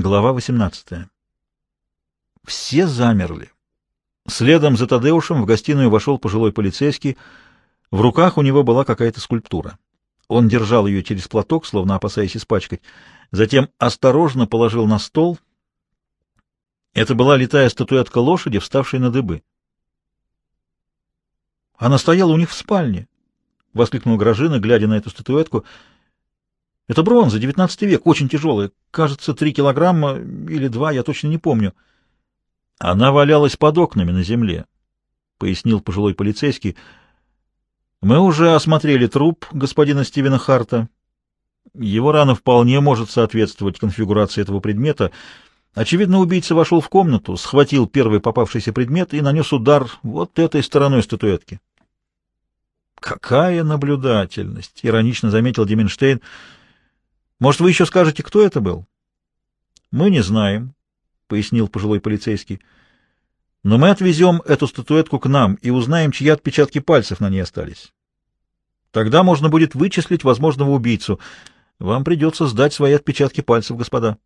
Глава 18. Все замерли. Следом за Тадеушем в гостиную вошел пожилой полицейский. В руках у него была какая-то скульптура. Он держал ее через платок, словно опасаясь испачкать. Затем осторожно положил на стол. Это была летая статуэтка лошади, вставшей на дыбы. «Она стояла у них в спальне!» — воскликнула Гражина, глядя на эту статуэтку — это бронза, девятнадцатый век, очень тяжелая. Кажется, три килограмма или два, я точно не помню. Она валялась под окнами на земле, — пояснил пожилой полицейский. Мы уже осмотрели труп господина Стивена Харта. Его рана вполне может соответствовать конфигурации этого предмета. Очевидно, убийца вошел в комнату, схватил первый попавшийся предмет и нанес удар вот этой стороной статуэтки. «Какая наблюдательность!» — иронично заметил Деменштейн. Может, вы еще скажете, кто это был? — Мы не знаем, — пояснил пожилой полицейский. — Но мы отвезем эту статуэтку к нам и узнаем, чьи отпечатки пальцев на ней остались. Тогда можно будет вычислить возможного убийцу. Вам придется сдать свои отпечатки пальцев, господа.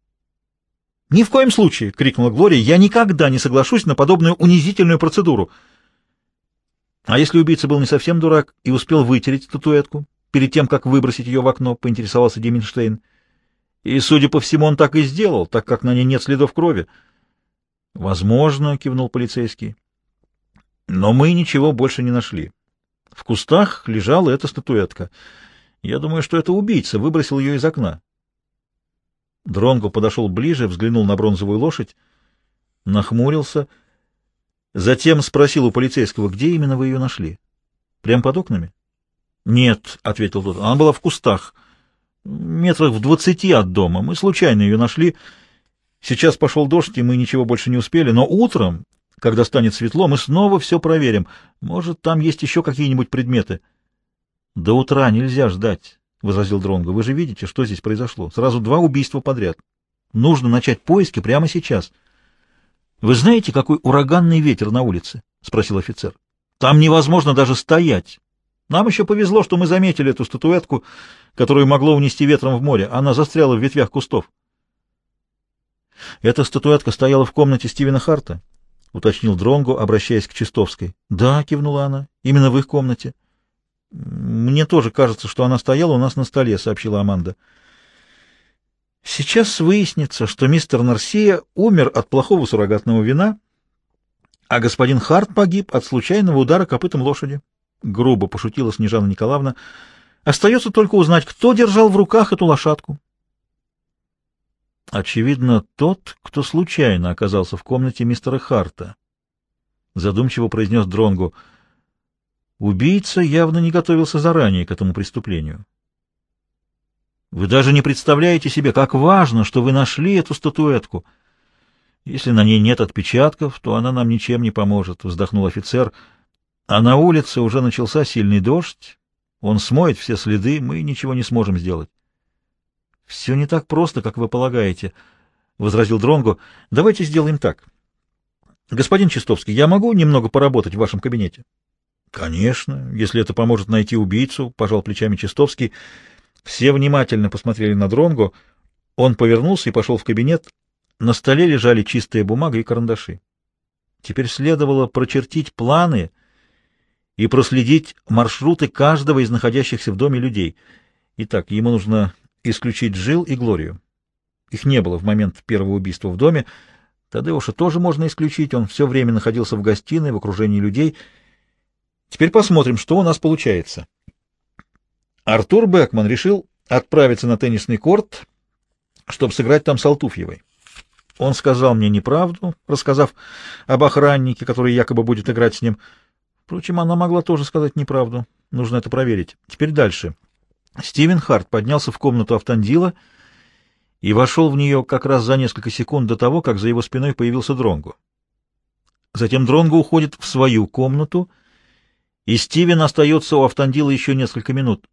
— Ни в коем случае, — крикнула Глория, — я никогда не соглашусь на подобную унизительную процедуру. — А если убийца был не совсем дурак и успел вытереть статуэтку? Перед тем, как выбросить ее в окно, поинтересовался Деменштейн. И, судя по всему, он так и сделал, так как на ней нет следов крови. — Возможно, — кивнул полицейский. — Но мы ничего больше не нашли. В кустах лежала эта статуэтка. Я думаю, что это убийца выбросил ее из окна. Дронго подошел ближе, взглянул на бронзовую лошадь, нахмурился, затем спросил у полицейского, где именно вы ее нашли? Прямо под окнами? — Нет, — ответил тот, — она была в кустах, метрах в двадцати от дома. Мы случайно ее нашли. Сейчас пошел дождь, и мы ничего больше не успели, но утром, когда станет светло, мы снова все проверим. Может, там есть еще какие-нибудь предметы. — До утра нельзя ждать, — возразил Дронго. Вы же видите, что здесь произошло. Сразу два убийства подряд. Нужно начать поиски прямо сейчас. — Вы знаете, какой ураганный ветер на улице? — спросил офицер. — Там невозможно даже стоять. Нам еще повезло, что мы заметили эту статуэтку, которую могло унести ветром в море. Она застряла в ветвях кустов. Эта статуэтка стояла в комнате Стивена Харта, — уточнил Дронгу, обращаясь к Чистовской. — Да, — кивнула она, — именно в их комнате. — Мне тоже кажется, что она стояла у нас на столе, — сообщила Аманда. — Сейчас выяснится, что мистер Нарсия умер от плохого суррогатного вина, а господин Харт погиб от случайного удара копытом лошади грубо пошутила Снежана Николаевна. Остается только узнать, кто держал в руках эту лошадку. Очевидно, тот, кто случайно оказался в комнате мистера Харта. Задумчиво произнес Дронгу. Убийца явно не готовился заранее к этому преступлению. Вы даже не представляете себе, как важно, что вы нашли эту статуэтку. Если на ней нет отпечатков, то она нам ничем не поможет, — вздохнул офицер, — а на улице уже начался сильный дождь. Он смоет все следы, мы ничего не сможем сделать. — Все не так просто, как вы полагаете, — возразил Дронгу. — Давайте сделаем так. Господин Чистовский, я могу немного поработать в вашем кабинете? — Конечно, если это поможет найти убийцу, — пожал плечами Чистовский. Все внимательно посмотрели на Дронгу. Он повернулся и пошел в кабинет. На столе лежали чистая бумага и карандаши. Теперь следовало прочертить планы — и проследить маршруты каждого из находящихся в доме людей. Итак, ему нужно исключить Жил и Глорию. Их не было в момент первого убийства в доме. Тадеуша тоже можно исключить, он все время находился в гостиной, в окружении людей. Теперь посмотрим, что у нас получается. Артур Бекман решил отправиться на теннисный корт, чтобы сыграть там с Алтуфьевой. Он сказал мне неправду, рассказав об охраннике, который якобы будет играть с ним — Впрочем, она могла тоже сказать неправду. Нужно это проверить. Теперь дальше. Стивен Харт поднялся в комнату Автандила и вошел в нее как раз за несколько секунд до того, как за его спиной появился Дронгу. Затем Дронгу уходит в свою комнату, и Стивен остается у Автандила еще несколько минут.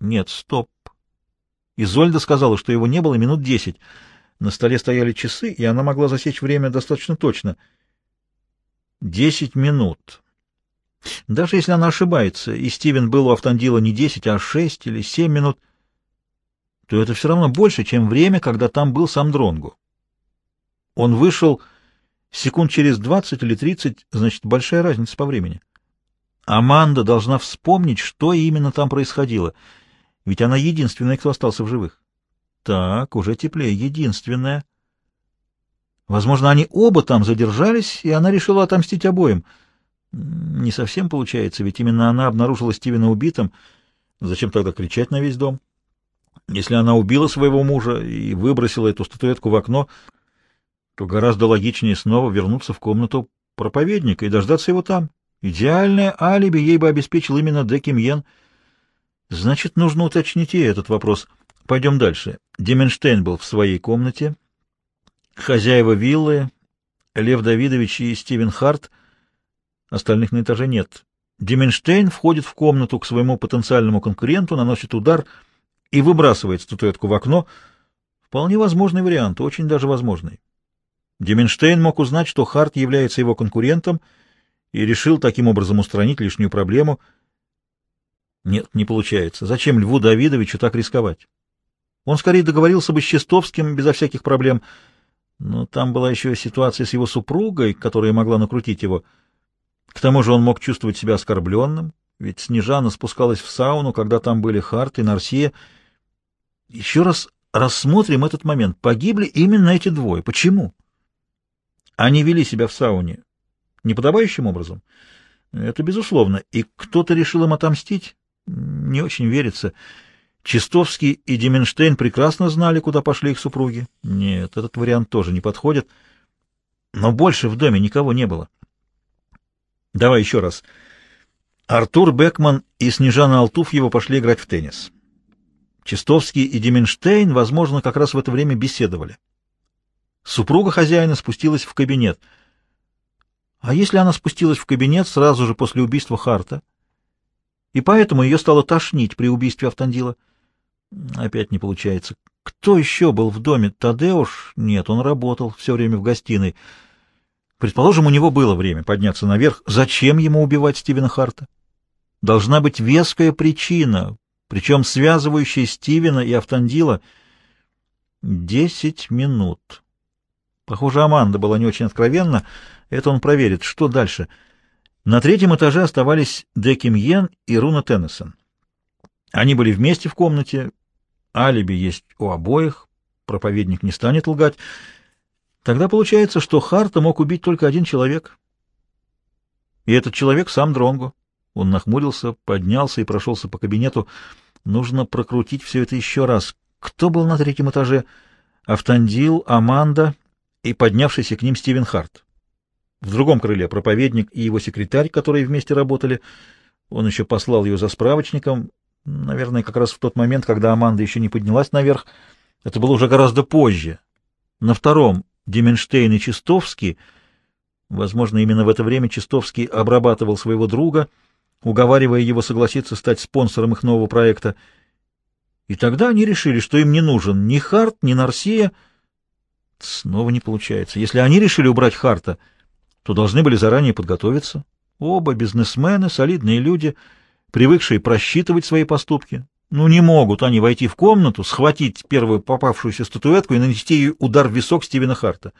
Нет, стоп. Изольда сказала, что его не было минут десять. На столе стояли часы, и она могла засечь время достаточно точно. Десять минут. Даже если она ошибается, и Стивен был у Автандила не 10, а 6 или 7 минут, то это все равно больше, чем время, когда там был сам Дронгу. Он вышел секунд через двадцать или тридцать, значит, большая разница по времени. Аманда должна вспомнить, что именно там происходило, ведь она единственная, кто остался в живых. Так, уже теплее, единственная. Возможно, они оба там задержались, и она решила отомстить обоим. Не совсем получается, ведь именно она обнаружила Стивена убитым. Зачем тогда кричать на весь дом? Если она убила своего мужа и выбросила эту статуэтку в окно, то гораздо логичнее снова вернуться в комнату проповедника и дождаться его там. Идеальное алиби ей бы обеспечил именно Декимьен. Значит, нужно уточнить и этот вопрос. Пойдем дальше. Деменштейн был в своей комнате. Хозяева виллы, Лев Давидович и Стивен Харт. Остальных на этаже нет. Деменштейн входит в комнату к своему потенциальному конкуренту, наносит удар и выбрасывает статуэтку в окно. Вполне возможный вариант, очень даже возможный. Деменштейн мог узнать, что Харт является его конкурентом, и решил таким образом устранить лишнюю проблему. Нет, не получается. Зачем Льву Давидовичу так рисковать? Он скорее договорился бы с Чистовским безо всяких проблем, но там была еще ситуация с его супругой, которая могла накрутить его. К тому же он мог чувствовать себя оскорбленным, ведь Снежана спускалась в сауну, когда там были Харт и Нарсия. Еще раз рассмотрим этот момент. Погибли именно эти двое. Почему? Они вели себя в сауне неподобающим образом. Это безусловно. И кто-то решил им отомстить? Не очень верится. Чистовский и Деменштейн прекрасно знали, куда пошли их супруги. Нет, этот вариант тоже не подходит. Но больше в доме никого не было. Давай еще раз. Артур Бекман и Снежана Алтуфьева пошли играть в теннис. Чистовский и Деменштейн, возможно, как раз в это время беседовали. Супруга хозяина спустилась в кабинет. А если она спустилась в кабинет сразу же после убийства Харта? И поэтому ее стало тошнить при убийстве Автандила? Опять не получается. Кто еще был в доме? Тадеуш? Нет, он работал все время в гостиной. Предположим, у него было время подняться наверх. Зачем ему убивать Стивена Харта? Должна быть веская причина, причем связывающая Стивена и Автандила. Десять минут. Похоже, Аманда была не очень откровенна. Это он проверит. Что дальше? На третьем этаже оставались Деким Йен и Руна Теннисон. Они были вместе в комнате. Алиби есть у обоих. Проповедник не станет лгать. Тогда получается, что Харта мог убить только один человек. И этот человек сам Дронго. Он нахмурился, поднялся и прошелся по кабинету. Нужно прокрутить все это еще раз. Кто был на третьем этаже? Автандил, Аманда и поднявшийся к ним Стивен Харт. В другом крыле проповедник и его секретарь, которые вместе работали. Он еще послал ее за справочником, наверное, как раз в тот момент, когда Аманда еще не поднялась наверх. Это было уже гораздо позже. На втором Деменштейн и Чистовский, возможно, именно в это время Чистовский обрабатывал своего друга, уговаривая его согласиться стать спонсором их нового проекта. И тогда они решили, что им не нужен ни Харт, ни Нарсия, Снова не получается. Если они решили убрать Харта, то должны были заранее подготовиться. Оба бизнесмены, солидные люди, привыкшие просчитывать свои поступки. Ну, не могут они войти в комнату, схватить первую попавшуюся статуэтку и нанести ей удар в висок Стивена Харта.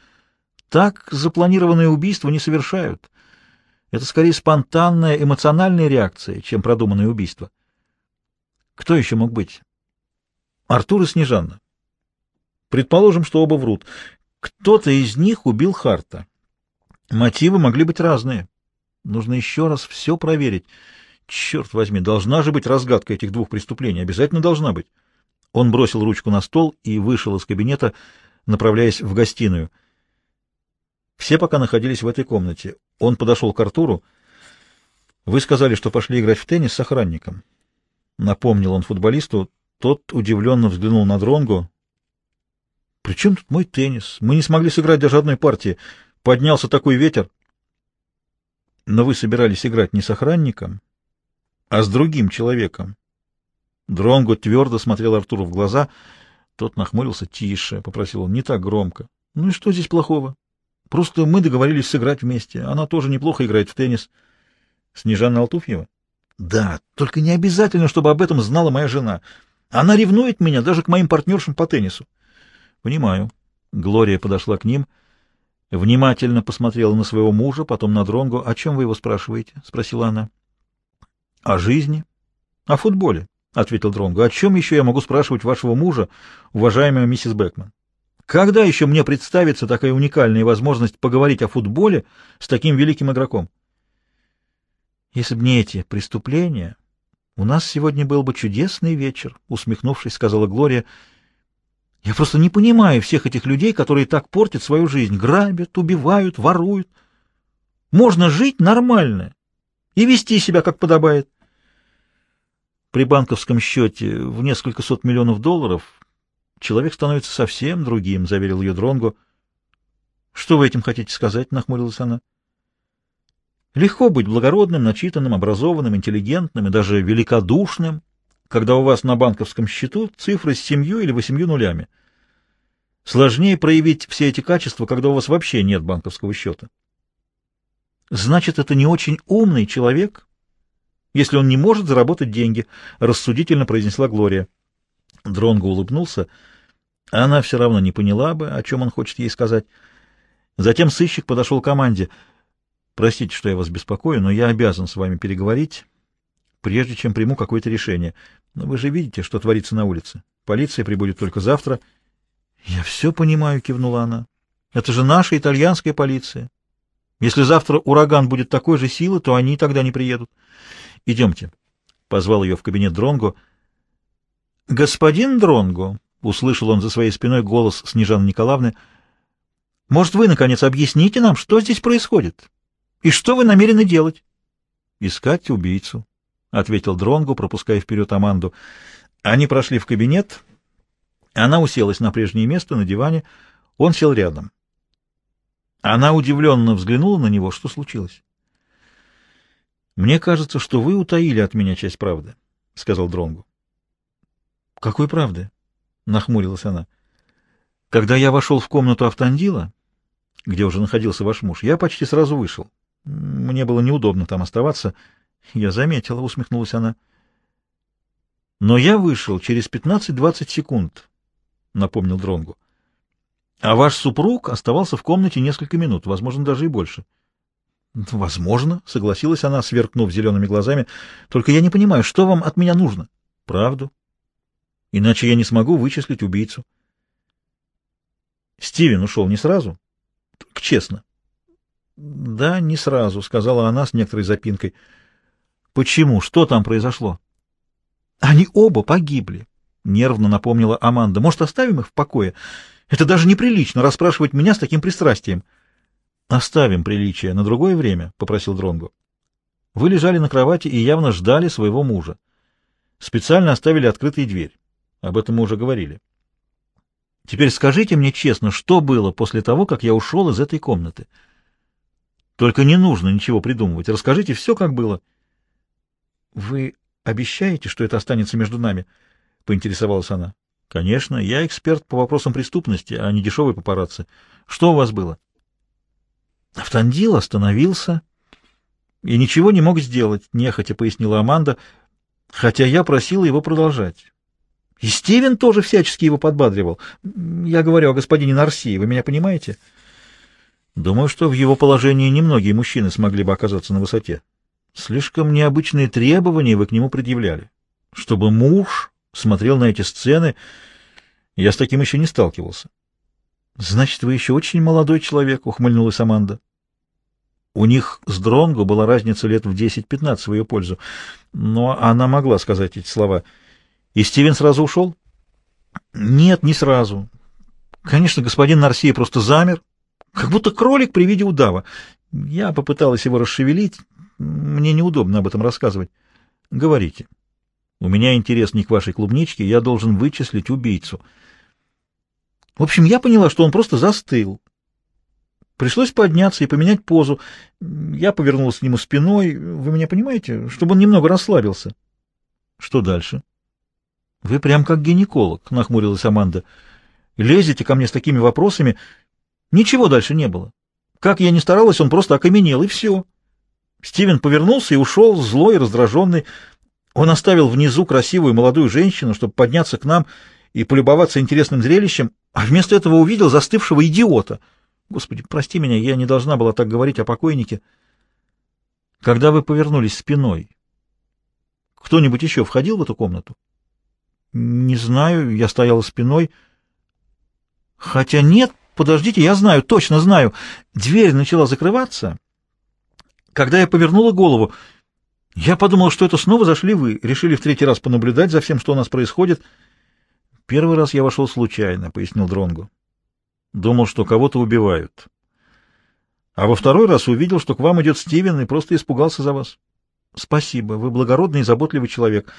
Так запланированные убийства не совершают. Это скорее спонтанная эмоциональная реакция, чем продуманное убийство. Кто еще мог быть? Артур и Снежанна. Предположим, что оба врут. Кто-то из них убил Харта. Мотивы могли быть разные. Нужно еще раз все проверить. Черт возьми, должна же быть разгадка этих двух преступлений. Обязательно должна быть. Он бросил ручку на стол и вышел из кабинета, направляясь в гостиную. Все пока находились в этой комнате. Он подошел к Артуру. «Вы сказали, что пошли играть в теннис с охранником». Напомнил он футболисту. Тот удивленно взглянул на Дронгу. При чем тут мой теннис? Мы не смогли сыграть даже одной партии. Поднялся такой ветер. Но вы собирались играть не с охранником, а с другим человеком. Дронго твердо смотрел Артуру в глаза. Тот нахмурился. «Тише», — попросил он, — «не так громко». «Ну и что здесь плохого? Просто мы договорились сыграть вместе. Она тоже неплохо играет в теннис». «Снежана Алтуфьева?» «Да, только не обязательно, чтобы об этом знала моя жена. Она ревнует меня даже к моим партнершам по теннису». Понимаю. Глория подошла к ним. Внимательно посмотрела на своего мужа, потом на Дронгу. «О чем вы его спрашиваете?» — спросила она. «О жизни. О футболе», — ответил Дронгу. «О чем еще я могу спрашивать вашего мужа, уважаемая миссис Бекман? Когда еще мне представится такая уникальная возможность поговорить о футболе с таким великим игроком?» «Если бы не эти преступления, у нас сегодня был бы чудесный вечер», — усмехнувшись, сказала Глория, — я просто не понимаю всех этих людей, которые так портят свою жизнь, грабят, убивают, воруют. Можно жить нормально и вести себя как подобает. При банковском счете в несколько сот миллионов долларов человек становится совсем другим, — заверил ее Дронго. — Что вы этим хотите сказать? — нахмурилась она. — Легко быть благородным, начитанным, образованным, интеллигентным и даже великодушным, когда у вас на банковском счету цифры с семью или восемью нулями. Сложнее проявить все эти качества, когда у вас вообще нет банковского счета. Значит, это не очень умный человек, если он не может заработать деньги, рассудительно произнесла Глория. Дронго улыбнулся. Она все равно не поняла бы, о чем он хочет ей сказать. Затем сыщик подошел к команде. «Простите, что я вас беспокою, но я обязан с вами переговорить, прежде чем приму какое-то решение. Но вы же видите, что творится на улице. Полиция прибудет только завтра». «Я все понимаю», — кивнула она. «Это же наша итальянская полиция. Если завтра ураган будет такой же силы, то они тогда не приедут. Идемте», — позвал ее в кабинет Дронго. «Господин Дронго», — услышал он за своей спиной голос Снежаны Николаевны, — «может, вы, наконец, объясните нам, что здесь происходит? И что вы намерены делать?» «Искать убийцу», — ответил Дронго, пропуская вперед Аманду. Они прошли в кабинет она уселась на прежнее место на диване, он сел рядом. Она удивленно взглянула на него. Что случилось? «Мне кажется, что вы утаили от меня часть правды», — сказал Дронгу. «Какой правды?» — нахмурилась она. «Когда я вошел в комнату Автандила, где уже находился ваш муж, я почти сразу вышел. Мне было неудобно там оставаться. Я заметила, — усмехнулась она. Но я вышел через пятнадцать-двадцать секунд напомнил Дронгу. А ваш супруг оставался в комнате несколько минут, возможно, даже и больше. Возможно, согласилась она, сверкнув зелеными глазами. Только я не понимаю, что вам от меня нужно? Правду. Иначе я не смогу вычислить убийцу. Стивен ушел не сразу? К честно. Да, не сразу, сказала она с некоторой запинкой. Почему? Что там произошло? Они оба погибли. Нервно напомнила Аманда. «Может, оставим их в покое? Это даже неприлично расспрашивать меня с таким пристрастием». «Оставим приличие на другое время», — попросил Дронго. «Вы лежали на кровати и явно ждали своего мужа. Специально оставили открытой дверь. Об этом мы уже говорили. Теперь скажите мне честно, что было после того, как я ушел из этой комнаты? Только не нужно ничего придумывать. Расскажите все, как было». «Вы обещаете, что это останется между нами?» — поинтересовалась она. — Конечно, я эксперт по вопросам преступности, а не дешевый папарацци. Что у вас было? Автандил остановился и ничего не мог сделать, — нехотя пояснила Аманда, хотя я просила его продолжать. И Стивен тоже всячески его подбадривал. Я говорю о господине Нарсии, вы меня понимаете? Думаю, что в его положении немногие мужчины смогли бы оказаться на высоте. Слишком необычные требования вы к нему предъявляли. Чтобы муж смотрел на эти сцены. Я с таким еще не сталкивался. — Значит, вы еще очень молодой человек, — ухмыльнулась Аманда. У них с Дронго была разница лет в 10-15 в ее пользу, но она могла сказать эти слова. И Стивен сразу ушел? — Нет, не сразу. Конечно, господин Нарсия просто замер, как будто кролик при виде удава. Я попыталась его расшевелить. Мне неудобно об этом рассказывать. — Говорите. — у меня интерес не к вашей клубничке, я должен вычислить убийцу. В общем, я поняла, что он просто застыл. Пришлось подняться и поменять позу. Я повернулась к нему спиной, вы меня понимаете, чтобы он немного расслабился. Что дальше? Вы прям как гинеколог, нахмурилась Аманда. Лезете ко мне с такими вопросами. Ничего дальше не было. Как я ни старалась, он просто окаменел, и все. Стивен повернулся и ушел, злой и раздраженный. Он оставил внизу красивую молодую женщину, чтобы подняться к нам и полюбоваться интересным зрелищем, а вместо этого увидел застывшего идиота. Господи, прости меня, я не должна была так говорить о покойнике. Когда вы повернулись спиной, кто-нибудь еще входил в эту комнату? Не знаю, я стояла спиной. Хотя нет, подождите, я знаю, точно знаю. Дверь начала закрываться. Когда я повернула голову, я подумал, что это снова зашли вы, решили в третий раз понаблюдать за всем, что у нас происходит. Первый раз я вошел случайно, — пояснил Дронгу. Думал, что кого-то убивают. А во второй раз увидел, что к вам идет Стивен, и просто испугался за вас. — Спасибо, вы благородный и заботливый человек.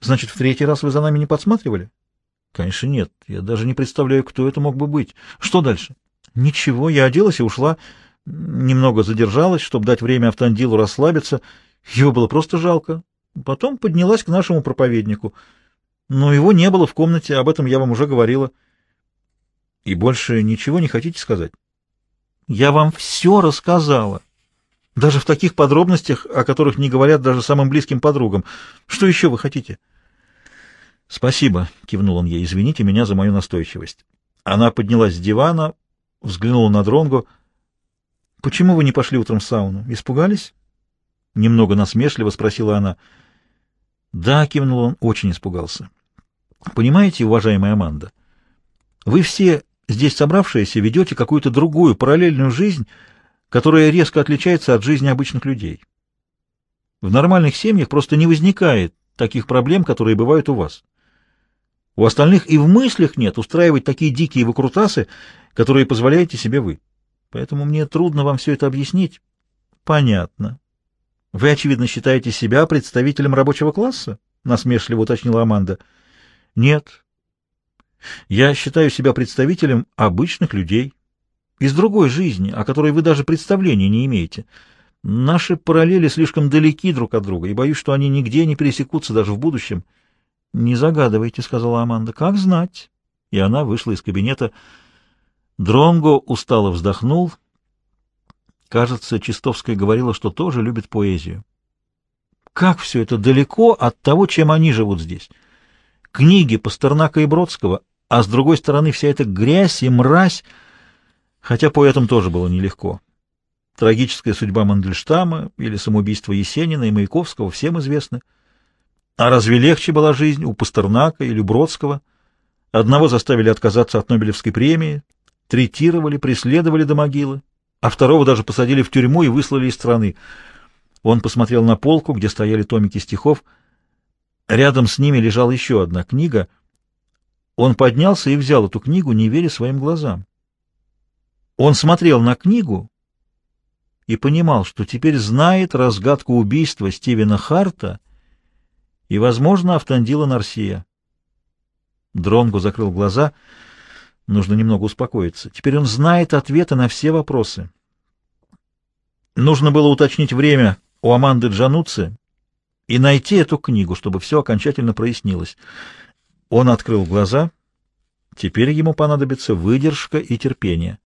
Значит, в третий раз вы за нами не подсматривали? — Конечно, нет. Я даже не представляю, кто это мог бы быть. Что дальше? — Ничего, я оделась и ушла. Немного задержалась, чтобы дать время Автандилу расслабиться. Его было просто жалко. Потом поднялась к нашему проповеднику. Но его не было в комнате, об этом я вам уже говорила. — И больше ничего не хотите сказать? — Я вам все рассказала. Даже в таких подробностях, о которых не говорят даже самым близким подругам. Что еще вы хотите? — Спасибо, — кивнул он ей. — Извините меня за мою настойчивость. Она поднялась с дивана, взглянула на Дронгу. — Почему вы не пошли утром в сауну? Испугались? Немного насмешливо спросила она. — Да, — кивнул он, — очень испугался. — Понимаете, уважаемая Аманда, вы все здесь собравшиеся ведете какую-то другую, параллельную жизнь, которая резко отличается от жизни обычных людей. В нормальных семьях просто не возникает таких проблем, которые бывают у вас. У остальных и в мыслях нет устраивать такие дикие выкрутасы, которые позволяете себе вы. Поэтому мне трудно вам все это объяснить. Понятно. Вы, очевидно, считаете себя представителем рабочего класса? Насмешливо уточнила Аманда. Нет. Я считаю себя представителем обычных людей, из другой жизни, о которой вы даже представления не имеете. Наши параллели слишком далеки друг от друга, и боюсь, что они нигде не пересекутся даже в будущем. — Не загадывайте, — сказала Аманда. — Как знать? И она вышла из кабинета. Дронго устало вздохнул. Кажется, Чистовская говорила, что тоже любит поэзию. Как все это далеко от того, чем они живут здесь. Книги Пастернака и Бродского, а с другой стороны вся эта грязь и мразь — Хотя поэтам тоже было нелегко. Трагическая судьба Мандельштама или самоубийство Есенина и Маяковского всем известны. А разве легче была жизнь у Пастернака или Бродского? Одного заставили отказаться от Нобелевской премии, третировали, преследовали до могилы, а второго даже посадили в тюрьму и выслали из страны. Он посмотрел на полку, где стояли томики стихов. Рядом с ними лежала еще одна книга. Он поднялся и взял эту книгу, не веря своим глазам. Он смотрел на книгу и понимал, что теперь знает разгадку убийства Стивена Харта и, возможно, Автандила Нарсия. Дронгу закрыл глаза. Нужно немного успокоиться. Теперь он знает ответы на все вопросы. Нужно было уточнить время у Аманды Джануци и найти эту книгу, чтобы все окончательно прояснилось. Он открыл глаза. Теперь ему понадобится выдержка и терпение.